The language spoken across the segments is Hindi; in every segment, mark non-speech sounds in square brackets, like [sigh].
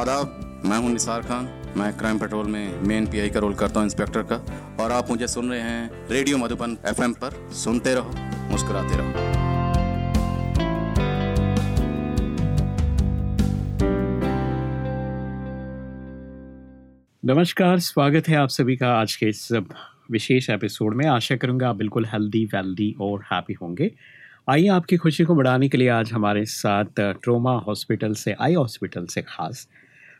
आदाब मैं हूँ निसार खान। मैं क्राइम पेट्रोल में मेन पीआई का रोल करता हूँ, इंस्पेक्टर का। और आप मुझे सुन रहे हैं रेडियो मधुबन एफएम पर। सुनते रहो, मुस्कुराते रहो। नमस्कार, स्वागत है आप सभी का आज के इस विशेष एपिसोड में। आशा करूँगा आप बिल्कुल हेल्दी वेल्दी और हैप्पी होंगे। आइए आपकी खुशी को बढ़ाने के लिए आज हमारे साथ ट्रोमा हॉस्पिटल से आई हॉस्पिटल से खास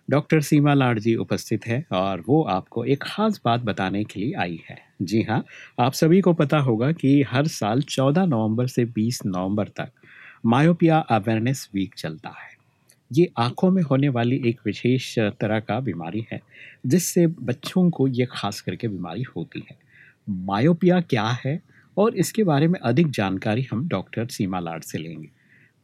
डॉक्टर सीमा लाड जी उपस्थित है और वो आपको एक ख़ास बात बताने के लिए आई है। जी हाँ आप सभी को पता होगा कि हर साल 14 नवंबर से 20 नवंबर तक मायोपिया अवेयरनेस वीक चलता है। ये आँखों में होने वाली एक विशेष तरह का बीमारी है, जिससे बच्चों को ये खास करके बीमारी होती है। मायोपिया क्या है और इसके बारे में अधिक जानकारी हम डॉक्टर सीमा लाड से लेंगे।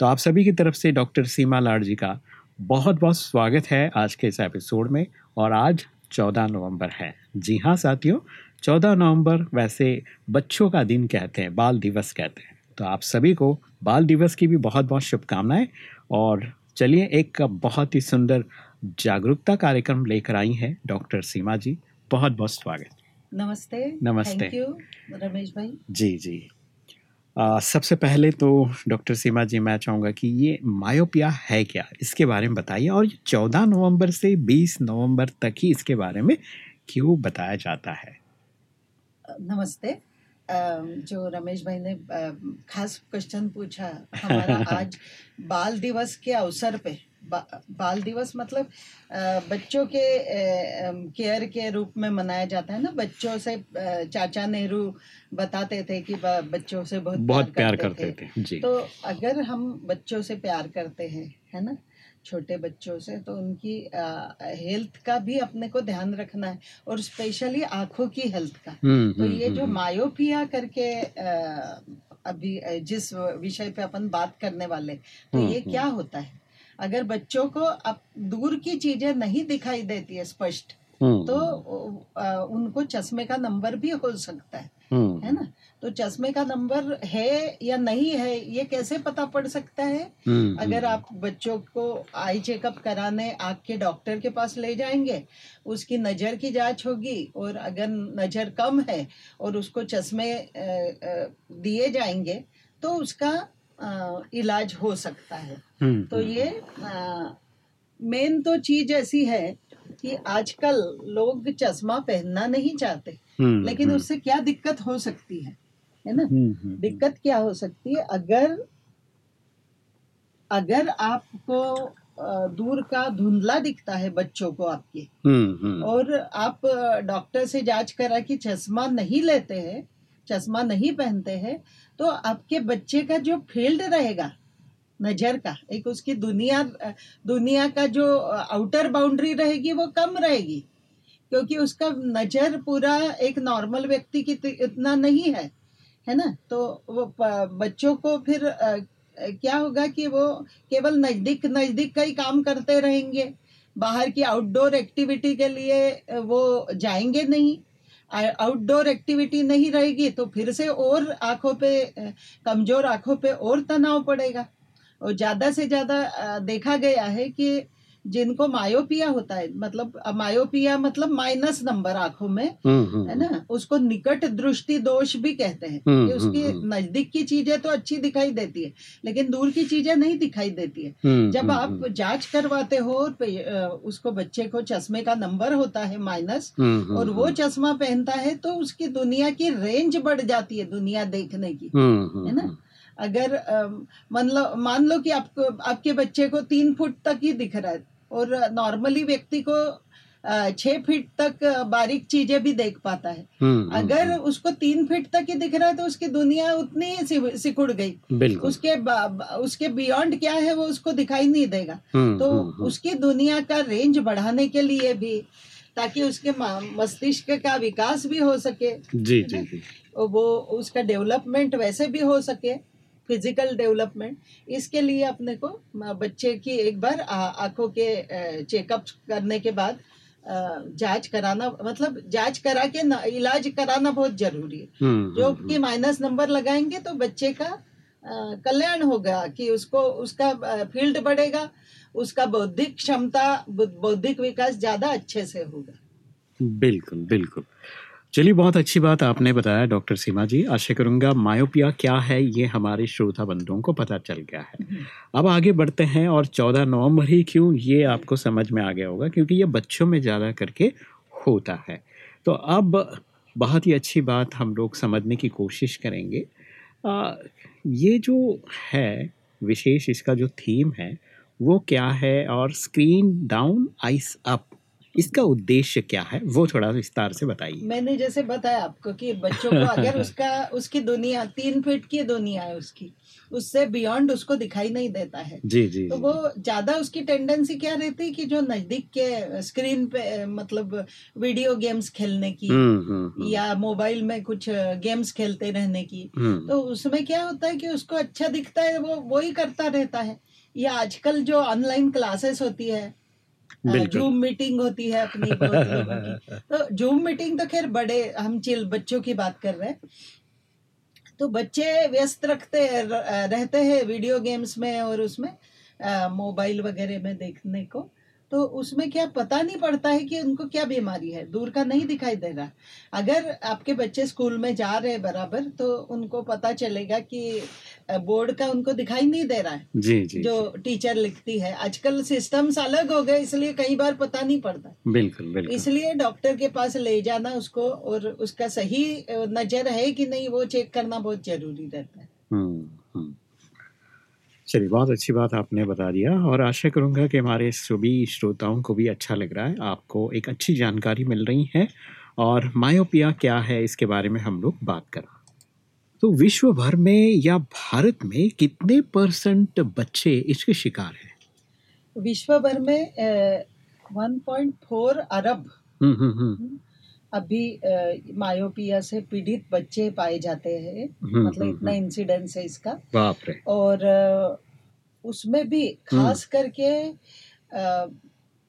तो आप सभी की तरफ़ से डॉक्टर सीमा लाड जी का बहुत बहुत स्वागत है आज के इस एपिसोड में और आज 14 नवंबर है। जी हाँ साथियों 14 नवंबर वैसे बच्चों का दिन कहते हैं बाल दिवस कहते हैं। तो आप सभी को बाल दिवस की भी बहुत बहुत शुभकामनाएँ और चलिए एक बहुत ही सुंदर जागरूकता कार्यक्रम लेकर आई हैं डॉक्टर सीमा जी। बहुत बहुत स्वागत। नमस्ते। नमस्ते। थैंक यू रमेश भाई। जी जी। सबसे पहले तो डॉक्टर सीमा जी मैं चाहूँगा कि ये मायोपिया है क्या? इसके बारे में बताइए और चौदह नवंबर से बीस नवंबर तक ही इसके बारे में क्यों बताया जाता है? नमस्ते। जो रमेश भाई ने खास क्वेश्चन पूछा हमारा [laughs] आज बाल दिवस के अवसर पे। बा, बाल दिवस मतलब बच्चों के केयर के रूप में मनाया जाता है ना? बच्चों से चाचा नेहरू बताते थे कि बच्चों से बहुत बहुत प्यार करते करते थे। थे जी। तो अगर हम बच्चों से प्यार करते हैं है ना? छोटे बच्चों से तो उनकी हेल्थ का भी अपने को ध्यान रखना है और स्पेशली आँखों की हेल्थ का। हम्म, तो हम्म, ये जो हम्म, मायोपिया करके अ, अभी जिस विषय पे अपन बात करने वाले तो ये। क्या होता है? अगर बच्चों को अब दूर की चीज़ें नहीं दिखाई देती है स्पष्ट हम्म, तो उनको चश्मे का नंबर भी हो सकता है। हम्म, है ना? तो चश्मे का नंबर है या नहीं है ये कैसे पता पड़ सकता है? हम्म, अगर आप बच्चों को आई चेकअप कराने आँख के डॉक्टर के पास ले जाएँगे उसकी नज़र की जाँच होगी और अगर नज़र कम है और उसको चश्मे दिए जाएँगे तो उसका इलाज हो सकता है। हम्म, तो ये मेन तो चीज़ ऐसी है कि आजकल लोग चश्मा पहनना नहीं चाहते हम्म, लेकिन हम्म, उससे क्या दिक्कत हो सकती है है ना? दिक्कत क्या हो सकती है? अगर अगर आपको दूर का धुंधला दिखता है बच्चों को आपके और आप डॉक्टर से जाँच करा कि चश्मा नहीं लेते हैं चश्मा नहीं पहनते हैं तो आपके बच्चे का जो फ़ील्ड रहेगा नज़र का एक उसकी दुनिया दुनिया का जो आउटर बाउंड्री रहेगी वो कम रहेगी क्योंकि उसका नज़र पूरा एक नॉर्मल व्यक्ति की इतना नहीं है है ना? तो वो बच्चों को फिर अ, क्या होगा कि वो केवल नज़दीक नज़दीक का ही काम करते रहेंगे बाहर की आउटडोर एक्टिविटी के लिए वो जाएँगे नहीं आउटडोर एक्टिविटी नहीं रहेगी तो फिर से और आँखों पे कमज़ोर आँखों पे और तनाव पड़ेगा। और ज़्यादा से ज़्यादा देखा गया है कि जिनको मायोपिया होता है मतलब मायोपिया मतलब माइनस नंबर आँखों में हम्म, हम्म, है ना? उसको निकट दृष्टि दोष भी कहते हैं। हम्म, कि उसकी हम्म, हम्म। नज़दीक की चीज़ें तो अच्छी दिखाई देती है लेकिन दूर की चीज़ें नहीं दिखाई देती है। हम्म, जब हम्म, आप जाँच करवाते हो उसको बच्चे को चश्मे का नंबर होता है माइनस हम्म, हम्म, और वो चश्मा पहनता है तो उसकी दुनिया की रेंज बढ़ जाती है दुनिया देखने की हम्म, हम्म, है ना? अगर मान लो मान लो कि आपको आपके बच्चे को तीन फुट तक ही दिख रहा है और नॉर्मली व्यक्ति को छह फीट तक बारीक चीज़ें भी देख पाता है। हम्म, हम्म, अगर उसको तीन फीट तक ही दिख रहा है तो उसकी दुनिया उतनी ही सिकुड़ गई। उसके उसके बियॉन्ड क्या है वो उसको दिखाई नहीं देगा। हम्म, तो हम्म, हम्म, उसकी दुनिया का रेंज बढ़ाने के लिए भी ताकि उसके मस्तिष्क का विकास भी हो सके जी जी जी। वो उसका डेवलपमेंट वैसे भी हो सके। फ़िज़िकल डेवलपमेंट इसके लिए अपने को बच्चे की एक बार आँखों के चेकअप करने के बाद जाँच कराना मतलब जाँच करा के न, इलाज कराना बहुत ज़रूरी है। हम्म, जो हम्म, कि माइनस नंबर लगाएँगे तो बच्चे का कल्याण होगा कि उसको उसका फ़ील्ड बढ़ेगा उसका बौद्धिक क्षमता बौद्धिक विकास ज़्यादा अच्छे से होगा। बिल्कुल बिल्कुल। चलिए बहुत अच्छी बात आपने बताया डॉक्टर सीमा जी। आशा करूँगा मायोपिया क्या है ये हमारे श्रोता बंधुओं को पता चल गया है। अब आगे बढ़ते हैं और 14 नवंबर ही क्यों ये आपको समझ में आ गया होगा क्योंकि ये बच्चों में ज़्यादा करके होता है। तो अब बहुत ही अच्छी बात हम लोग समझने की कोशिश करेंगे। आ, ये जो है विशेष इसका जो थीम है वो क्या है? और स्क्रीन डाउन आइस अप। इसका उद्देश्य क्या है? वो थोड़ा विस्तार से बताइए। मैंने जैसे बताया आपको कि बच्चों को अगर [laughs] उसका उसकी दुनिया तीन फीट की दुनिया है उसकी उससे बियॉन्ड उसको दिखाई नहीं देता है। जी जी तो वो ज़्यादा उसकी टेंडेंसी क्या रहती है कि जो नज़दीक के स्क्रीन पे मतलब वीडियो गेम्स खेलने की हम्म, हम्म, हम्म, या मोबाइल में कुछ गेम्स खेलते रहने की तो उसमें क्या होता है कि उसको अच्छा दिखता है वो वो ही करता रहता है। या आजकल जो ऑनलाइन क्लासेस होती है जूम मीटिंग होती है अपनी बहुत [laughs] लोगों की। तो जूम मीटिंग तो खैर बड़े हम चिल बच्चों की बात कर रहे हैं। तो बच्चे व्यस्त रखते रहते हैं वीडियो गेम्स में और उसमें मोबाइल वगैरह में देखने को। तो उसमें क्या पता नहीं पड़ता है कि उनको क्या बीमारी है। दूर का नहीं दिखाई दे रहा अगर आपके बच्चे स्कूल में जा रहे हैं बराबर तो उनको पता चलेगा कि बोर्ड का उनको दिखाई नहीं दे रहा है जी जी जो टीचर लिखती है। आजकल सिस्टम्स अलग हो गए इसलिए कई बार पता नहीं पड़ता। बिल्कुल बिल्कुल। इसलिए डॉक्टर के पास ले जाना उसको और उसका सही नज़र है कि नहीं वो चेक करना बहुत ज़रूरी रहता है। हम्म हम्म। चलिए बहुत अच्छी बात आपने बता दिया और आशा करूँगा कि हमारे सभी श्रोताओं को भी अच्छा लग रहा है। आपको एक अच्छी जानकारी मिल रही है और मायोपिया क्या है इसके बारे में हम लोग बात कर तो विश्व भर में या भारत में कितने परसेंट बच्चे इसके शिकार हैं? विश्व भर में वन पॉइंट फोर अरब हम्म हम्म हम्म। अभी मायोपिया से पीड़ित बच्चे पाए जाते हैं। मतलब इतना। इंसिडेंस है इसका। बाप रे। और उसमें भी खास करके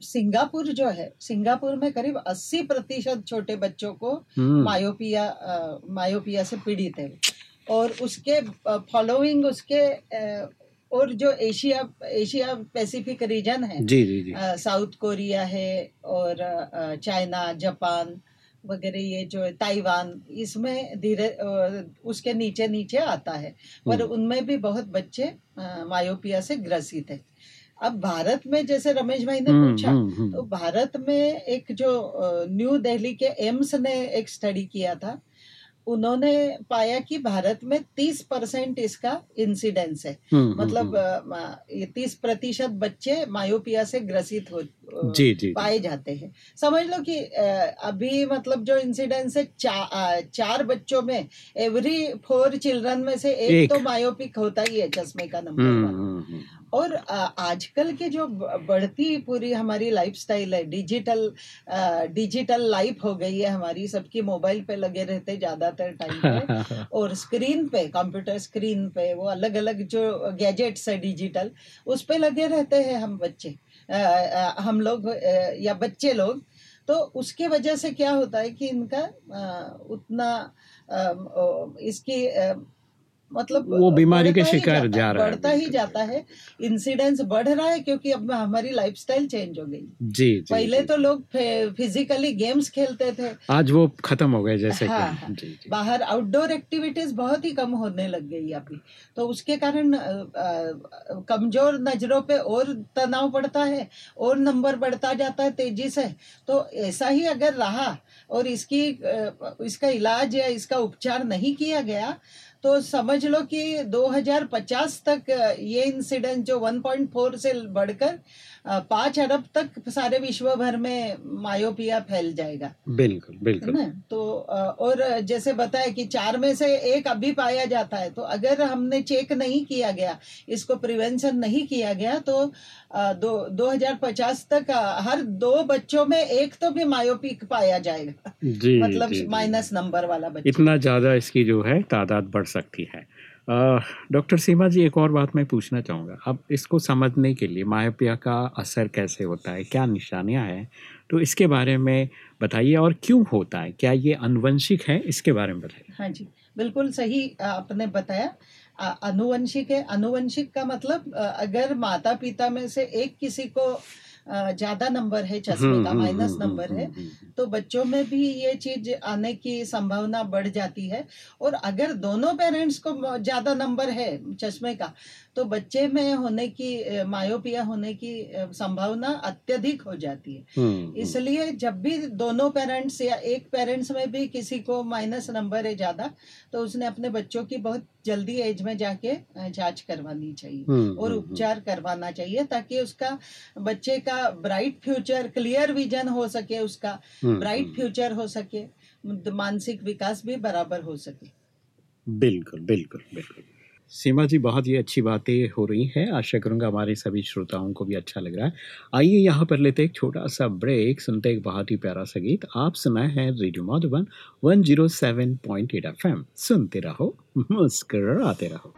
सिंगापुर जो है सिंगापुर में करीब 80 प्रतिशत छोटे बच्चों को मायोपिया अ, मायोपिया से पीड़ित है। और उसके फॉलोइंग उसके और जो एशिया एशिया पैसिफिक रीजन है जी जी जी। साउथ कोरिया है और चाइना जापान वगैरह ये जो है ताइवान इसमें धीरे उसके नीचे नीचे आता है। पर हम्म। उनमें भी बहुत बच्चे मायोपिया से ग्रसित है। अब भारत में जैसे रमेश भाई ने हम्म पूछा हम्म तो भारत में एक जो न्यू दिल्ली के एम्स ने एक स्टडी किया था उन्होंने पाया कि भारत में 30 परसेंट इसका इंसिडेंस है हम्म, हम्म, मतलब हम्म। तीस प्रतिशत बच्चे मायोपिया से ग्रसित हो जी जी। पाए जाते हैं समझ लो कि अभी मतलब जो इंसिडेंस है चा, चार बच्चों में एवरी फोर चिल्ड्रन में से एक, एक। तो मायोपिक होता ही है चश्मे का नंबर और आजकल के जो बढ़ती पूरी हमारी लाइफस्टाइल है डिजिटल डिजिटल लाइफ हो गई है हमारी सबकी मोबाइल पे लगे रहते ज़्यादातर टाइम पे [laughs] और स्क्रीन पे कंप्यूटर स्क्रीन पे वो अलग अलग जो गैजेट्स है डिजिटल उस पे लगे रहते हैं हम बच्चे हम लोग या बच्चे लोग। तो उसके वजह से क्या होता है कि इनका उतना इसकी मतलब वो बीमारी के शिकार जा रहा है, बढ़ता ही जाता है इंसिडेंस बढ़ रहा है क्योंकि अब हमारी लाइफस्टाइल चेंज हो गई। जी जी पहले जी, तो लोग फिजिकली गेम्स खेलते थे। आज वो खत्म हो गए जैसे हाँ, कि हाँ। जी जी। बाहर आउटडोर एक्टिविटीज़ बहुत ही कम होने लग गई अभी। तो उसके कारण कमज़ोर नज़रों पे और तनाव पड़ता है और नंबर बढ़ता जाता है तेज़ी से। तो ऐसा ही अगर रहा और इसकी इसका इलाज या इसका उपचार नहीं किया गया तो समझ लो कि 2050 तक ये इंसिडेंट जो 1.4 से बढ़कर पाँच अरब तक सारे विश्व भर में मायोपिया फैल जाएगा। बिल्कुल बिल्कुल। ना? तो और जैसे बताया कि चार में से एक अभी पाया जाता है तो अगर हमने चेक नहीं किया गया इसको प्रिवेंशन नहीं किया गया तो अ, दो 2050 तक हर दो बच्चों में एक तो भी मायोपिक पाया जाएगा। जी मतलब। माइनस नंबर वाला बच्चा। इतना ज़्यादा इसकी जो है तादाद बढ़ सकती है। डॉक्टर सीमा जी एक और बात मैं पूछना चाहूँगा। अब इसको समझने के लिए मायोपिया का असर कैसे होता है? क्या निशानियाँ हैं? तो इसके बारे में बताइए और क्यों होता है? क्या ये अनुवंशिक है? इसके बारे में बताइए। हाँ जी, बिल्कुल सही आपने बताया। अनुवंशिक है। अनुवंशिक का मतलब अगर माता पिता में से एक किसी को ज़्यादा नंबर है चश्मे हम्म, का हम्म, माइनस हम्म, नंबर है। तो बच्चों में भी ये चीज़ आने की संभावना बढ़ जाती है। और अगर दोनों पेरेंट्स को ज़्यादा नंबर है चश्मे का तो बच्चे में होने की मायोपिया होने की संभावना अत्यधिक हो जाती है। हम्म, हम्म, इसलिए जब भी दोनों पेरेंट्स या एक पेरेंट्स में भी किसी को माइनस नंबर है ज़्यादा तो उसने अपने बच्चों की बहुत जल्दी एज में जाके जाँच करवानी चाहिए हम्म, और उपचार करवाना चाहिए ताकि उसका बच्चे का ब्राइट फ्यूचर क्लियर विजन हो सके उसका ब्राइट फ्यूचर हो सके मानसिक विकास भी बराबर हो सके। बिल्कुल बिल्कुल बिल्कुल। सीमा जी, बहुत ही अच्छी बातें हो रही हैं। आशा करूँगा हमारे सभी श्रोताओं को भी अच्छा लग रहा है। आइए यहाँ पर लेते एक छोटा सा ब्रेक सुनते एक बहुत ही प्यारा सा गीत। आप सुनाए हैं रेडियो माधुबन 107.8 एफएम सुनते रहो मुस्कर आते रहो।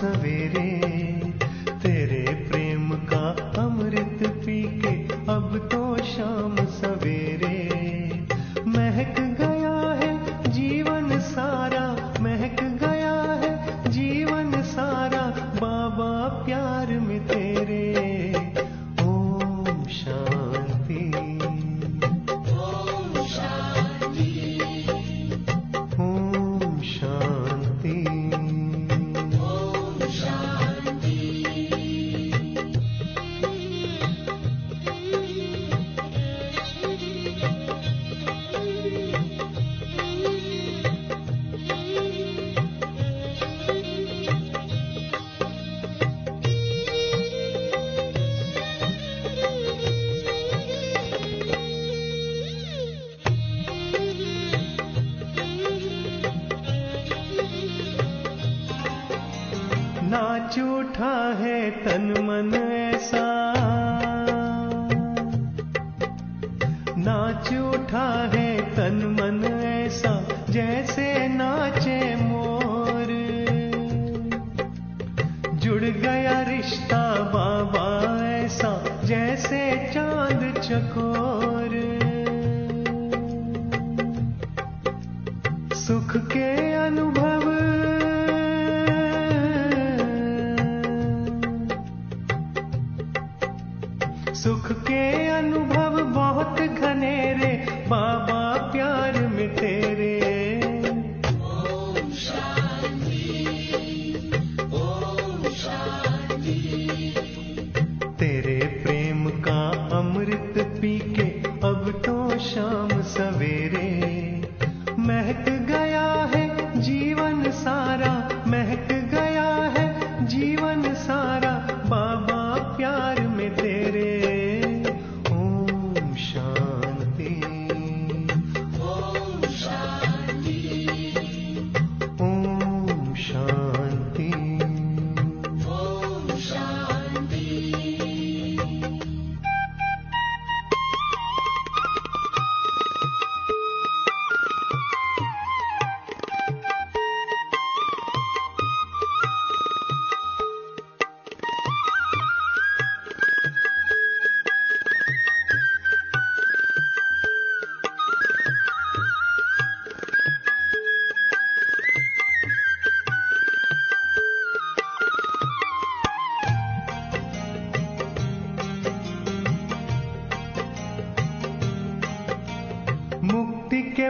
सवेरे उठा है तन मन ऐसा।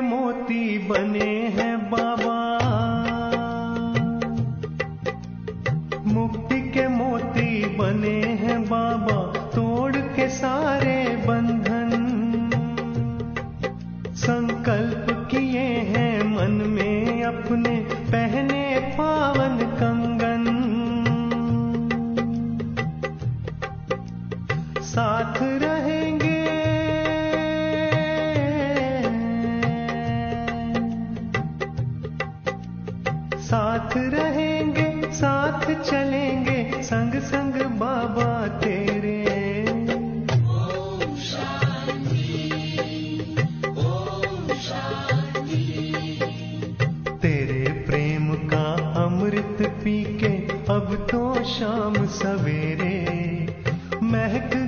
मोती बने हैं बाबा। पी के अब तो शाम सवेरे। महक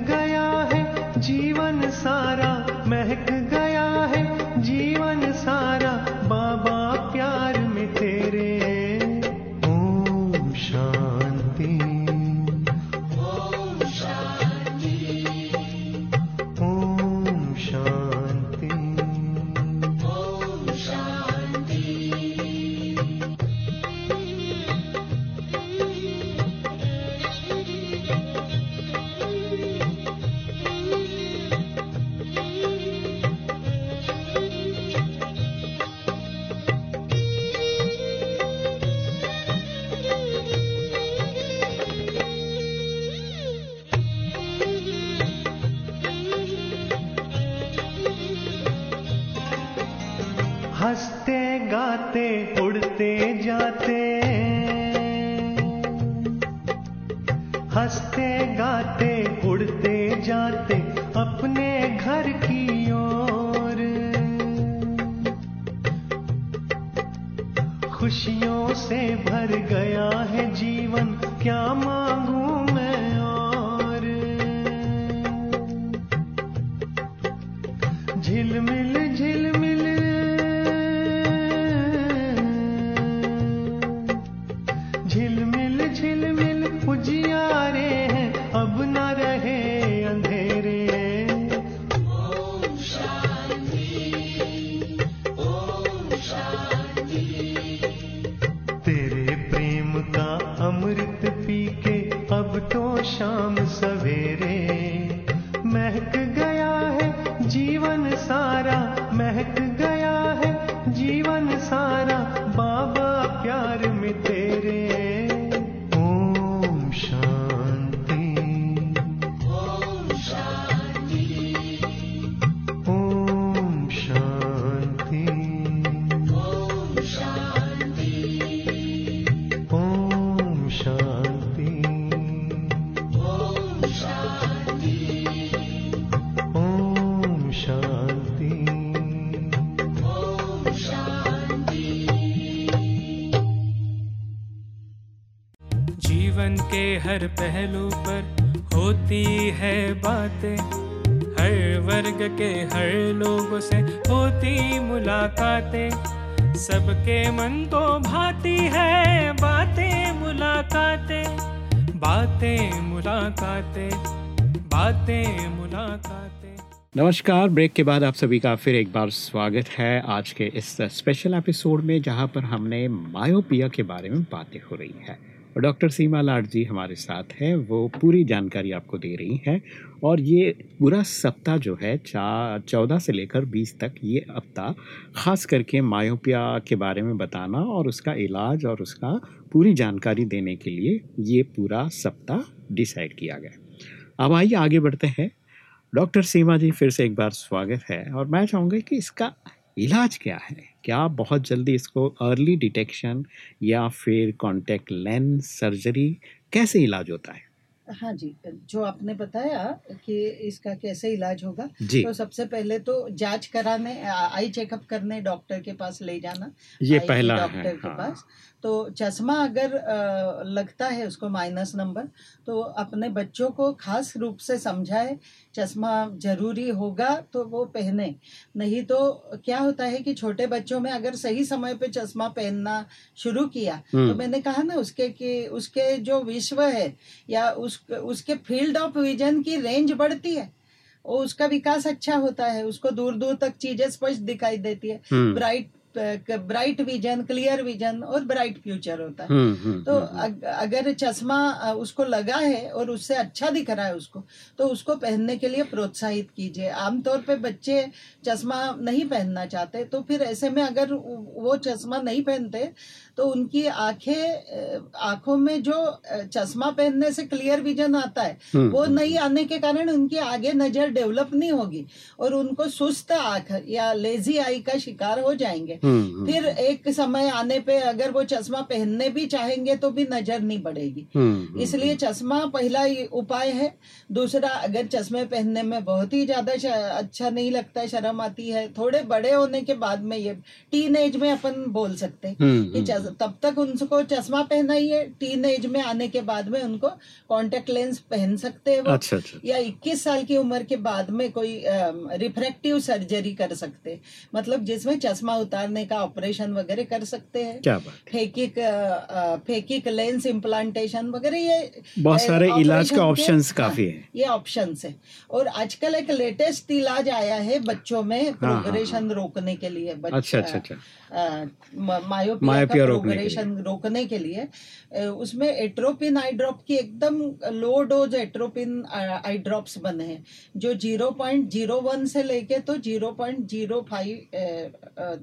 मुलाकातें, सबके मन को भाती है, बातें मुलाकातें बातें मुलाकातें बातें मुलाकातें। नमस्कार, ब्रेक के बाद आप सभी का फिर एक बार स्वागत है आज के इस स्पेशल एपिसोड में, जहाँ पर हमने मायोपिया के बारे में बातें हो रही है। और डॉक्टर सीमा लाड जी हमारे साथ हैं, वो पूरी जानकारी आपको दे रही हैं। और ये पूरा सप्ताह जो है, चा, चौदह से लेकर बीस तक ये हफ़्ता, खास करके मायोपिया के बारे में बताना और उसका इलाज और उसका पूरी जानकारी देने के लिए ये पूरा सप्ताह डिसाइड किया गया। अब आइए आगे बढ़ते हैं। डॉक्टर सीमा जी, फिर से एक बार स्वागत है और मैं चाहूँगा कि इसका इलाज क्या है? क्या बहुत जल्दी इसको अर्ली डिटेक्शन या फिर कॉन्टेक्ट लेंस सर्जरी कैसे इलाज होता है? हाँ जी जो आपने बताया कि इसका कैसे इलाज होगा जी। तो सबसे पहले तो जाँच कराने आई चेकअप करने डॉक्टर के पास ले जाना ये पहला डॉक्टर के हाँ। पास। तो चश्मा अगर लगता है उसको माइनस नंबर तो अपने बच्चों को खास रूप से समझाए चश्मा ज़रूरी होगा तो वो पहने। नहीं तो क्या होता है कि छोटे बच्चों में अगर सही समय पे चश्मा पहनना शुरू किया तो हम्म, मैंने कहा ना उसके कि उसके जो विश्व है या उस उसके फ़ील्ड ऑफ़ विजन की रेंज बढ़ती है और उसका विकास अच्छा होता है उसको दूर दूर तक चीज़ें स्पष्ट दिखाई देती है। हम्म, bright bright vision clear vision और ब्राइट फ्यूचर होता है। हम्म हम्म तो हम्म, अग, अगर चश्मा उसको लगा है और उससे अच्छा दिख रहा है उसको तो उसको पहनने के लिए प्रोत्साहित कीजिए। आमतौर पे बच्चे चश्मा नहीं पहनना चाहते तो फिर ऐसे में अगर वो चश्मा नहीं पहनते तो उनकी आँखें आँखों में जो चश्मा पहनने से क्लियर विजन आता है हम्म, वो हम्म, नहीं आने के कारण उनकी आगे नज़र डेवलप नहीं होगी और उनको सुस्त आँख या लेजी आई का शिकार हो जाएँगे। हम्म, हम्म, फिर एक समय आने पे अगर वो चश्मा पहनने भी चाहेंगे तो भी नज़र नहीं बढ़ेगी। हम्म, हम्म, इसलिए चश्मा पहला उपाय है। दूसरा अगर चश्मे पहनने में बहुत ही ज़्यादा अच्छा नहीं लगता है शर्म आती है थोड़े बड़े होने के बाद में ये टीन एज में अपन बोल सकते हैं हम्म, कि तब तक उनको चश्मा पहना ही है। टीन एज में आने के बाद में उनको कॉन्टेक्ट लेंस पहन सकते हैं वो। अच्छा अच्छा या 21 साल की उम्र के बाद में कोई रिफ्रेक्टिव सर्जरी कर सकते मतलब जिसमें चश्मा उतारने का ऑपरेशन वगैरह कर सकते हैं। फेकिक फेकिक लेंस इम्प्लांटेशन वगैरह ये बहुत सारे इलाज का ऑप्शंस हाँ, काफ़ी है। ये ऑप्शन है। और आजकल एक लेटेस्ट इलाज आया है बच्चों में हाँ, हाँ। प्रोग्रेशन रोकने के लिए। बच- अच्छा अच्छा अच्छा। मायोपिया रोकने के रोकने के लिए उसमें एट्रोपिन आई ड्रॉप की एकदम low dose atropine eye drops बने हैं। जो 0.01 से लेके तो 0.05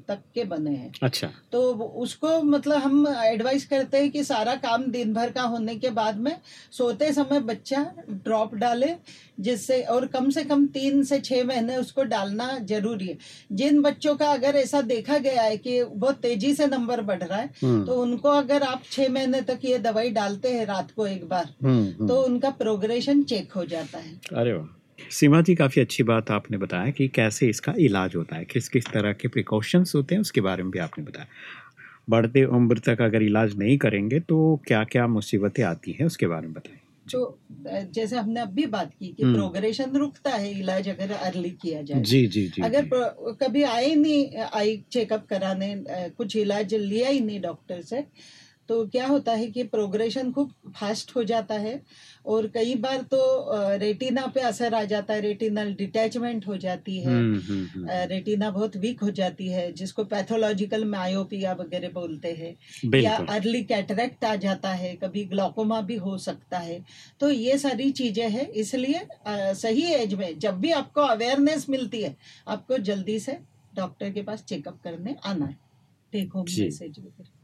तक के बने हैं। अच्छा। तो उसको मतलब हम एडवाइस करते हैं कि सारा काम दिन भर का होने के बाद में सोते समय बच्चा ड्रॉप डाले जिससे और कम से कम तीन से छह महीने उसको डालना ज़रूरी है। जिन बच्चों का अगर ऐसा देखा गया है कि बहुत तेज़ी से नंबर बढ़ रहा है। हम्म, तो उनको अगर आप छह महीने तक ये दवाई डालते हैं रात को एक बार हम्म, हम्म। तो उनका प्रोग्रेशन चेक हो जाता है। अरे वाह। सीमा जी काफ़ी अच्छी बात आपने बताया कि कैसे इसका इलाज होता है किस किस तरह के प्रिकॉशंस होते हैं उसके बारे में भी आपने बताया। बढ़ते उम्र तक अगर इलाज नहीं करेंगे तो क्या क्या मुसीबतें आती हैं उसके बारे में बताएँ। अ, जैसे हमने अभी बात की कि हम्म। प्रोग्रेशन रुकता है इलाज अगर अर्ली किया जाए जी जी जी अगर जी। कभी आए नहीं आई चेकअप कराने कुछ इलाज लिया ही नहीं डॉक्टर से तो क्या होता है कि प्रोग्रेशन खूब फास्ट हो जाता है और कई बार तो रेटिना पे असर आ जाता है रेटिनल डिटैचमेंट हो जाती है। हम्म, हम्म, हम्म, रेटिना बहुत वीक हो जाती है जिसको पैथोलॉजिकल मायोपिया वगैरह बोलते हैं। या अर्ली कैटरेक्ट आ जाता है कभी ग्लॉकोमा भी हो सकता है। तो ये सारी चीज़ें हैं इसलिए सही एज में जब भी आपको अवेयरनेस मिलती है आपको जल्दी से डॉक्टर के पास चेकअप करने आना है। टेक होम मैसेज वगैरह।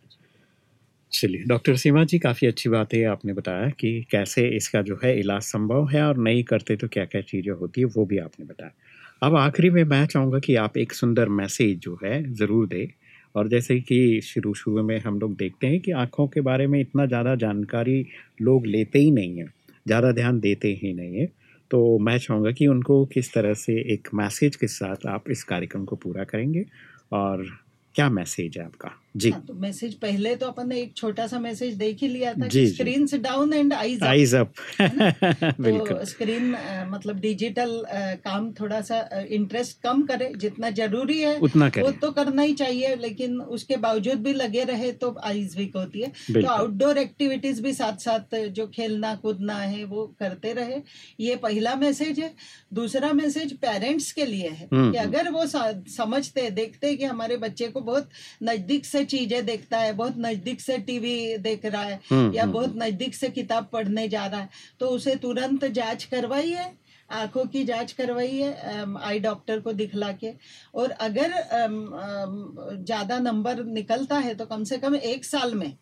चलिए, डॉक्टर सीमा जी, काफ़ी अच्छी बात है, आपने बताया कि कैसे इसका जो है इलाज संभव है और नहीं करते तो क्या क्या चीज़ें होती है, वो भी आपने बताया। अब आखिरी में मैं चाहूँगा कि आप एक सुंदर मैसेज जो है ज़रूर दें और जैसे कि शुरू शुरू में हम लोग देखते हैं कि आँखों के बारे में इतना ज़्यादा जानकारी लोग लेते ही नहीं हैं, ज़्यादा ध्यान देते ही नहीं है तो मैं चाहूँगा कि उनको किस तरह से एक मैसेज के साथ आप इस कार्यक्रम को पूरा करेंगे और क्या मैसेज है आपका? जी। हाँ, तो मैसेज पहले तो अपन ने एक छोटा सा मैसेज देख ही लिया था जी। Screen down and eyes eyes up. [laughs] तो बिल्कुल। स्क्रीन मतलब डिजिटल काम थोड़ा सा इंटरेस्ट कम करे जितना ज़रूरी है उतना करे. वो तो करना ही चाहिए लेकिन उसके बावजूद भी लगे रहे तो आईज वीक होती है। तो आउटडोर एक्टिविटीज़ भी साथ साथ जो खेलना कूदना है वो करते रहे। ये पहला मैसेज है। दूसरा मैसेज पेरेंट्स के लिए है हम्म, कि अगर वो समझते देखते कि हमारे बच्चे को बहुत नज़दीक से चीज़ें देखता है बहुत नज़दीक से टीवी देख रहा है हम्म, या हम्म, बहुत नज़दीक से किताब पढ़ने जा रहा है। तो उसे तुरंत जाँच करवाइए आँखों की जाँच करवाइए आई डॉक्टर को दिखला के। और अगर ज़्यादा नंबर निकलता है तो कम से कम एक साल में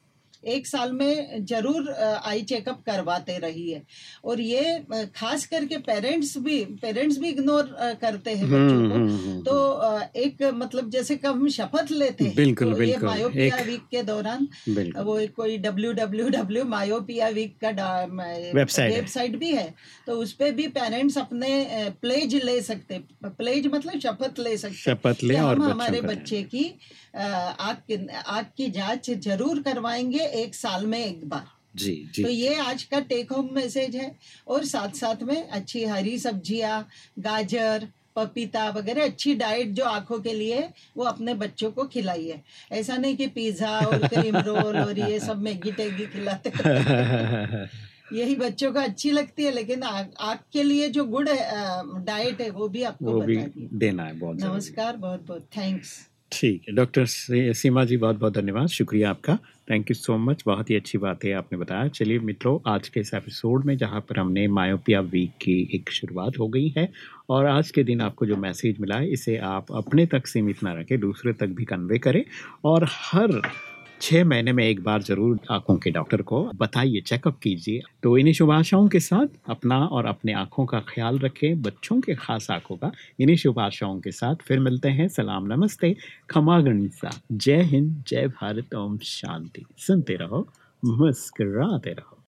एक साल में ज़रूर आई चेकअप करवाते रहिए। और ये खास करके पेरेंट्स भी पेरेंट्स भी इग्नोर करते हैं हम्म, बच्चों को। हम्म, हम्म, तो एक मतलब जैसे कि हम शपथ लेते हैं बिल्कुल, तो ये बिल्कुल, मायोपिया वीक के दौरान वो एक कोई W W W myopia week का वेबसाइट वेबसाइट भी है तो उस पे भी पेरेंट्स अपने प्लेज ले सकते प्लेज मतलब शपथ ले सकते शपथ ले और हम हमारे बच्चे की आग आँख की जाँच ज़रूर करवाएँगे एक साल में एक बार। जी जी। तो ये आज का टेक होम मैसेज है और साथ साथ में अच्छी हरी सब्ज़ियाँ गाजर पपीता वगैरह अच्छी डाइट जो आँखों के लिए वो अपने बच्चों को खिलाइए ऐसा नहीं कि पिज्जा और क्रीम रोल और ये सब मैगी टैगी खिलाते यही बच्चों को अच्छी लगती है लेकिन आँख के लिए जो गुड डाइट है वो भी आपको वो भी देना है बहुत नमस्कार बहुत बहुत थैंक्स ठीक है डॉक्टर सीमा जी बहुत बहुत धन्यवाद शुक्रिया आपका। थैंक यू सो मच बहुत ही अच्छी बात है, आपने बताया। चलिए मित्रों, आज के इस एपिसोड में जहाँ पर हमने मायोपिया वीक की एक शुरुआत हो गई है और आज के दिन आपको जो मैसेज मिला है, इसे आप अपने तक सीमित ना रखें, दूसरे तक भी कन्वे करें और हर छः महीने में एक बार ज़रूर आँखों के डॉक्टर को बताइए चेकअप कीजिए। तो इन्हीं शुभ आशाओं के साथ अपना और अपने आँखों का ख्याल रखें, बच्चों के खास आँखों का इन्हीं शुभ आशाओं के साथ फिर मिलते हैं। सलाम, नमस्ते। खमा गणिसा। जय हिंद, जय भारत। ओम शांति। सुनते रहो, मुस्कराते रहो।